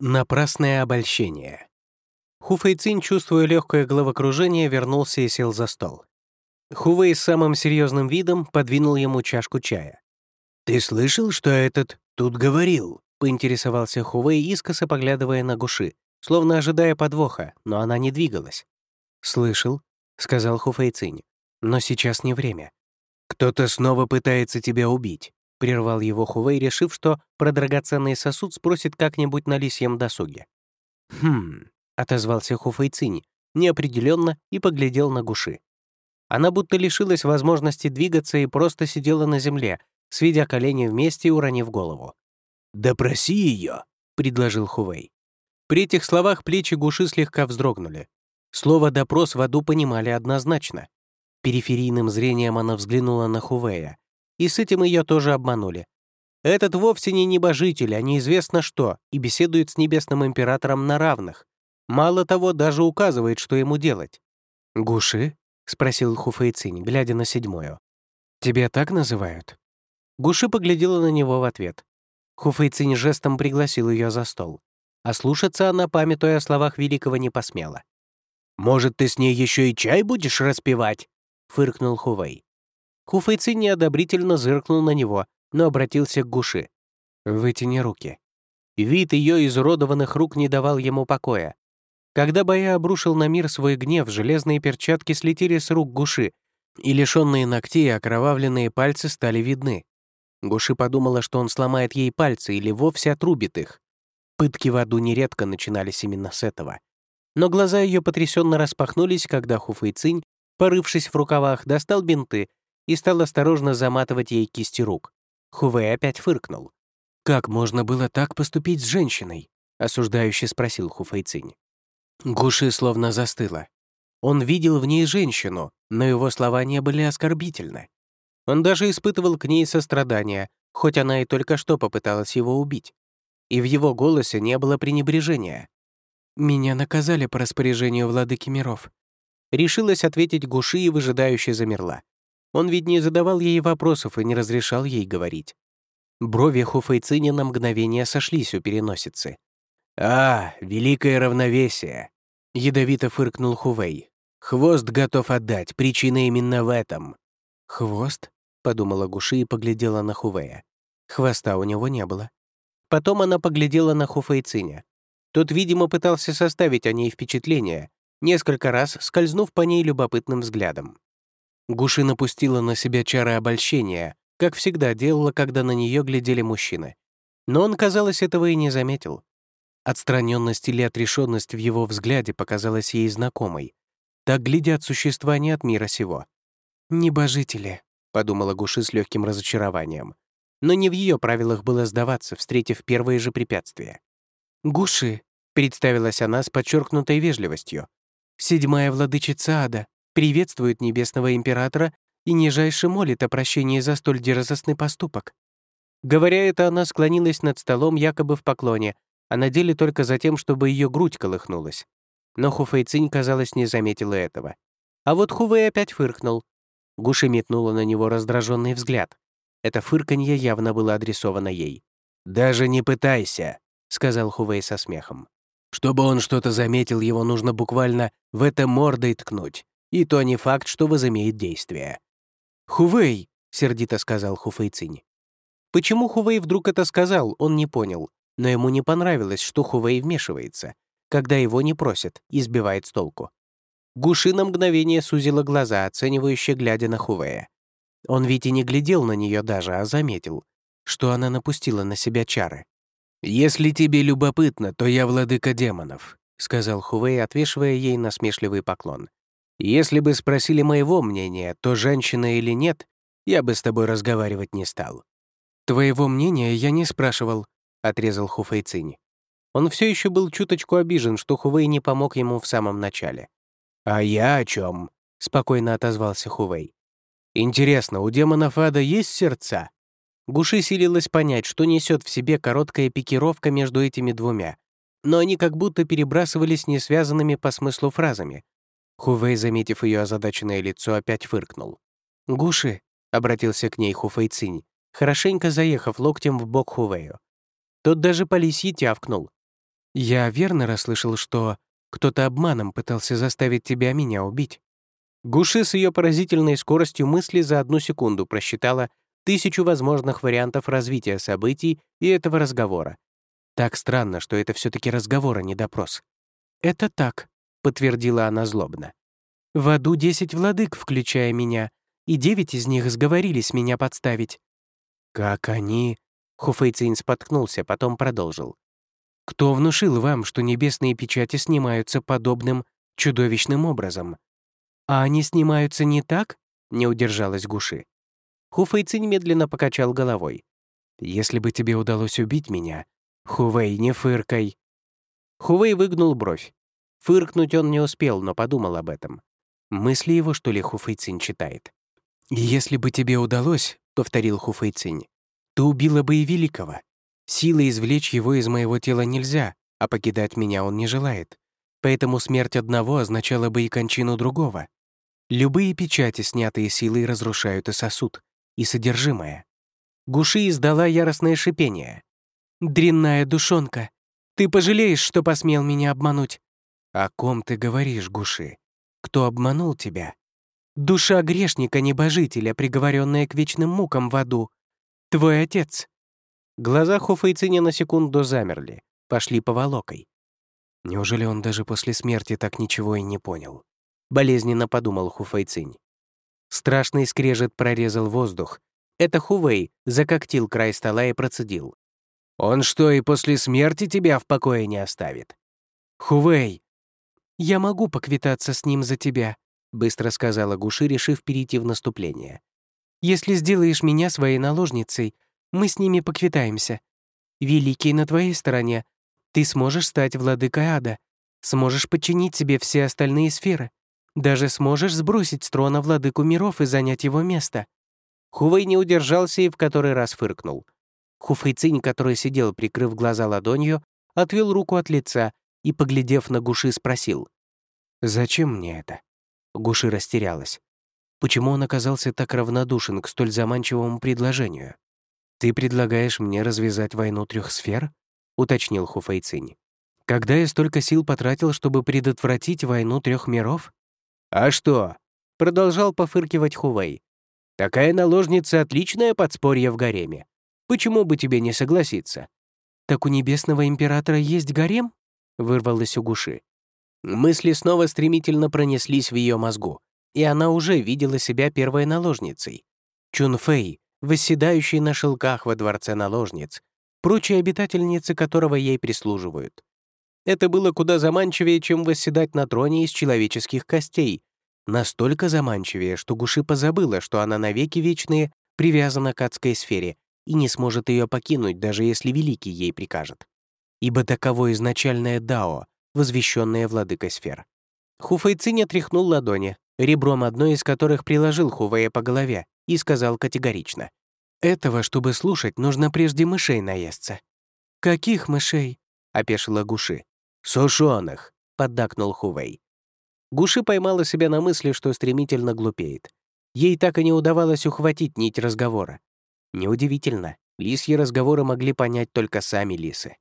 Напрасное обольщение. Хуфэйцин, чувствуя легкое головокружение, вернулся и сел за стол. Хувей с самым серьезным видом подвинул ему чашку чая. «Ты слышал, что этот тут говорил?» — поинтересовался Хувей, искоса поглядывая на Гуши, словно ожидая подвоха, но она не двигалась. «Слышал», — сказал Хуфэйцинь, — «но сейчас не время». «Кто-то снова пытается тебя убить», — прервал его Хувей, решив, что про драгоценный сосуд спросит как-нибудь на лисьем досуге. «Хм», — отозвался Хуфейцинь, неопределенно и поглядел на Гуши. Она будто лишилась возможности двигаться и просто сидела на земле, сведя колени вместе и уронив голову. «Допроси ее», — предложил Хувей. При этих словах плечи Гуши слегка вздрогнули. Слово «допрос» в аду понимали однозначно. Периферийным зрением она взглянула на Хувея, и с этим ее тоже обманули. Этот вовсе не небожитель, а неизвестно что, и беседует с небесным императором на равных. Мало того, даже указывает, что ему делать. «Гуши?» — спросил Хуфейцинь, глядя на седьмую. «Тебя так называют?» Гуши поглядела на него в ответ. Хуфейцинь жестом пригласил ее за стол. А слушаться она, памятуя о словах великого, не посмела. «Может, ты с ней еще и чай будешь распивать?» — фыркнул Хувей. Хуфейци неодобрительно зыркнул на него, но обратился к Гуши. «Вытяни руки». Вид ее изуродованных рук не давал ему покоя. Когда Бая обрушил на мир свой гнев, железные перчатки слетели с рук Гуши, и лишенные ногтей окровавленные пальцы стали видны. Гуши подумала, что он сломает ей пальцы или вовсе отрубит их. Пытки в аду нередко начинались именно с этого. Но глаза ее потрясенно распахнулись, когда Хуфэйцинь, порывшись в рукавах, достал бинты и стал осторожно заматывать ей кисти рук. Хувей опять фыркнул. «Как можно было так поступить с женщиной?» — осуждающе спросил Хуфейцинь. Гуши словно застыла. Он видел в ней женщину, но его слова не были оскорбительны. Он даже испытывал к ней сострадание, хоть она и только что попыталась его убить. И в его голосе не было пренебрежения. «Меня наказали по распоряжению владыки миров», — решилась ответить Гуши и выжидающе замерла. Он ведь не задавал ей вопросов и не разрешал ей говорить. Брови Хуфейциня на мгновение сошлись у переносицы. «А, великое равновесие!» — ядовито фыркнул Хувей. «Хвост готов отдать, причина именно в этом». «Хвост?» — подумала Гуши и поглядела на Хувея. Хвоста у него не было. Потом она поглядела на Хуфейциня. Тот, видимо, пытался составить о ней впечатление, несколько раз скользнув по ней любопытным взглядом. Гуши напустила на себя чары обольщения, как всегда делала, когда на нее глядели мужчины. Но он, казалось, этого и не заметил. Отстраненность или отрешенность в его взгляде показалась ей знакомой. Так глядят существа не от мира сего. «Небожители», — подумала Гуши с легким разочарованием. Но не в ее правилах было сдаваться, встретив первые же препятствия. «Гуши», — представилась она с подчеркнутой вежливостью. «Седьмая владычица ада, приветствует небесного императора и нижайше молит о прощении за столь дерзостный поступок. Говоря это, она склонилась над столом якобы в поклоне, а на деле только за тем, чтобы ее грудь колыхнулась. Но Хуфэйцинь, казалось, не заметила этого. А вот Хувей опять фыркнул. Гуши метнула на него раздраженный взгляд. Это фырканье явно было адресовано ей. «Даже не пытайся», — сказал Хувей со смехом. «Чтобы он что-то заметил, его нужно буквально в это мордой ткнуть. И то не факт, что возымеет действие. «Хувей!» — сердито сказал Хуфейцинь. Почему Хувей вдруг это сказал, он не понял, но ему не понравилось, что Хувей вмешивается, когда его не просят и сбивает с толку. Гуши на мгновение сузила глаза, оценивающе глядя на Хувея. Он ведь и не глядел на нее даже, а заметил, что она напустила на себя чары. «Если тебе любопытно, то я владыка демонов», — сказал Хувей, отвешивая ей насмешливый поклон. Если бы спросили моего мнения, то женщина или нет, я бы с тобой разговаривать не стал». «Твоего мнения я не спрашивал», — отрезал Хуфейцинь. Он все еще был чуточку обижен, что Хувей не помог ему в самом начале. «А я о чем? спокойно отозвался Хувей. «Интересно, у демонов ада есть сердца?» Гуши силилась понять, что несет в себе короткая пикировка между этими двумя, но они как будто перебрасывались несвязанными по смыслу фразами, Хувей, заметив ее озадаченное лицо, опять фыркнул. «Гуши», — обратился к ней Хуфей Цинь, хорошенько заехав локтем в бок Хувею. Тот даже по лисьи тявкнул. «Я верно расслышал, что кто-то обманом пытался заставить тебя меня убить?» Гуши с ее поразительной скоростью мысли за одну секунду просчитала тысячу возможных вариантов развития событий и этого разговора. Так странно, что это все таки разговор, а не допрос. «Это так», — подтвердила она злобно. «В аду десять владык, включая меня, и девять из них сговорились меня подставить». «Как они...» — Хуфейцин споткнулся, потом продолжил. «Кто внушил вам, что небесные печати снимаются подобным чудовищным образом?» «А они снимаются не так?» — не удержалась Гуши. Хуфейцин медленно покачал головой. «Если бы тебе удалось убить меня, Хувей, не фыркай!» Хувей выгнул бровь. Фыркнуть он не успел, но подумал об этом. Мысли его, что ли, Хуфейцин читает. «Если бы тебе удалось, — повторил Хуфейцин, — то убила бы и Великого. Силы извлечь его из моего тела нельзя, а покидать меня он не желает. Поэтому смерть одного означала бы и кончину другого. Любые печати, снятые силой, разрушают и сосуд, и содержимое. Гуши издала яростное шипение. «Дрянная душонка! Ты пожалеешь, что посмел меня обмануть!» «О ком ты говоришь, Гуши? Кто обманул тебя?» «Душа грешника-небожителя, приговоренная к вечным мукам в аду. Твой отец!» Глаза Хофейциня на секунду замерли, пошли поволокой. Неужели он даже после смерти так ничего и не понял? — болезненно подумал Хуфэйцинь. Страшный скрежет прорезал воздух. Это Хувей закоктил край стола и процедил. «Он что, и после смерти тебя в покое не оставит?» «Хувей!» «Я могу поквитаться с ним за тебя», — быстро сказала Гуши, решив перейти в наступление. «Если сделаешь меня своей наложницей, мы с ними поквитаемся. Великий на твоей стороне. Ты сможешь стать владыкой ада, сможешь подчинить себе все остальные сферы. Даже сможешь сбросить с трона владыку миров и занять его место». Хувей не удержался и в который раз фыркнул. Хуфэйцинь, который сидел, прикрыв глаза ладонью, отвел руку от лица и, поглядев на Гуши, спросил. «Зачем мне это?» Гуши растерялась. Почему он оказался так равнодушен к столь заманчивому предложению? «Ты предлагаешь мне развязать войну трех сфер?» — уточнил Хуфэйцинь. «Когда я столько сил потратил, чтобы предотвратить войну трех миров?» «А что?» — продолжал пофыркивать Хувей. «Такая наложница — отличное подспорье в гареме. Почему бы тебе не согласиться?» «Так у Небесного Императора есть гарем?» — вырвалась у Гуши. Мысли снова стремительно пронеслись в ее мозгу, и она уже видела себя первой наложницей. Чунфэй, восседающей на шелках во дворце наложниц, прочие обитательницы которого ей прислуживают. Это было куда заманчивее, чем восседать на троне из человеческих костей. Настолько заманчивее, что Гуши позабыла, что она навеки вечные привязана к адской сфере и не сможет ее покинуть, даже если Великий ей прикажет. Ибо таково изначальное Дао, возвещенное владыкой сфер. Хуфэйцинь отряхнул ладони, ребром одной из которых приложил Хувея по голове и сказал категорично. «Этого, чтобы слушать, нужно прежде мышей наесться». «Каких мышей?» — опешила Гуши. «Сушёных», — поддакнул Хувей. Гуши поймала себя на мысли, что стремительно глупеет. Ей так и не удавалось ухватить нить разговора. Неудивительно, лисьи разговоры могли понять только сами лисы.